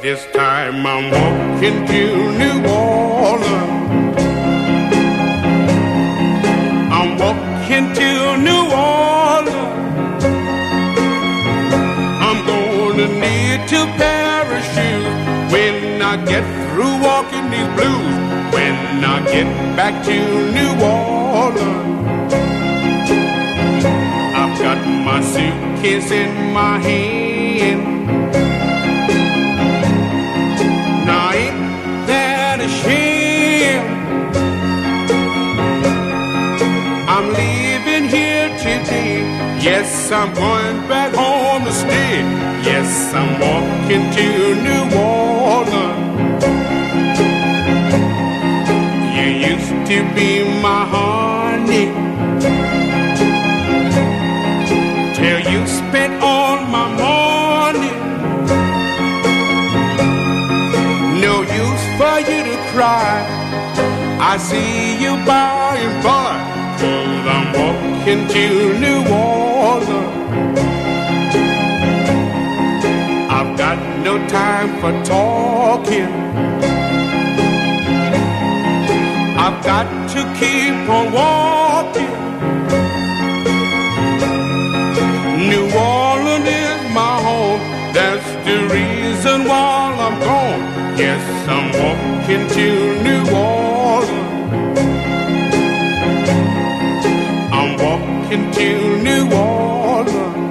This time I'm walking to New Orleans. I'm walking to New Orleans. I'm gonna need pair of when I get through walking these blues. When I get back to New Orleans, I've got my suitcase in my hand. I'm leaving here today. Yes, I'm going back home to stay. Yes, I'm walking to New Orleans. You used to be my honey. Till you spent all my money. No use for you to cry. I see you by and by. Walking to New Orleans. I've got no time for talking. I've got to keep on walking. New Orleans is my home. That's the reason why I'm gone. Yes, I'm walking to New Orleans. into New Orleans.